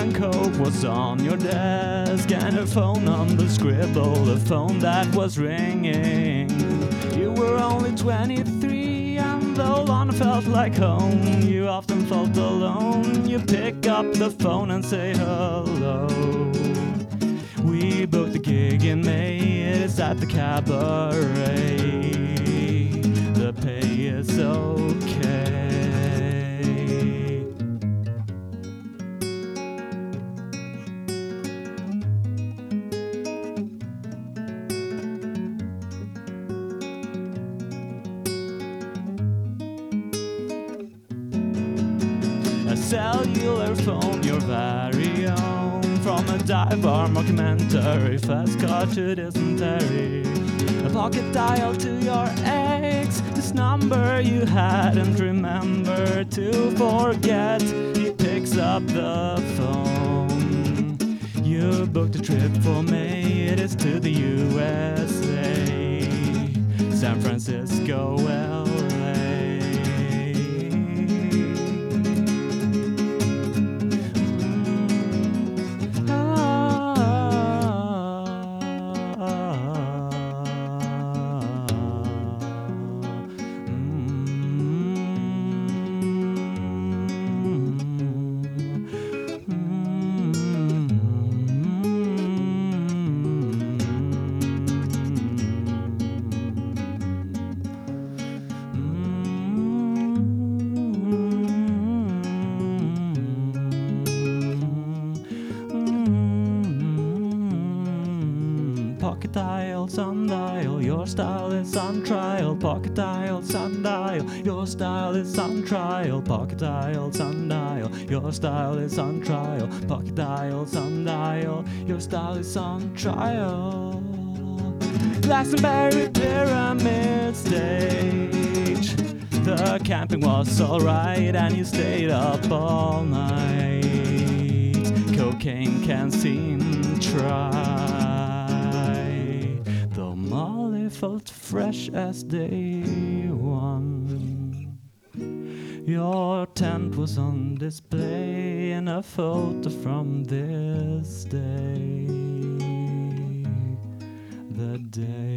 and coke was on your desk, and a phone on the scribble, a phone that was ringing. You were only 23, and though London felt like home, you often felt alone. You pick up the phone and say hello. We booked the gig in May, it is at the cabaret. The pay is okay. Cellular phone, your very own. From a dive bar mockumentary, fast car to dysentery. A pocket dial to your ex. This number you hadn't remembered to forget. He picks up the phone. You booked a trip for me, it is to the USA. San Francisco, LA. Pocket dial, sundial, your style is on trial. Pocket dial, sundial, your style is on trial. Pocket dial, sundial, your style is on trial. Pocket dial, sundial, your style is on trial. Glastonbury Pyramid Stage. The camping was alright, and you stayed up all night. Cocaine can seem try. Molly felt fresh as day one. Your tent was on display in a photo from this day. The day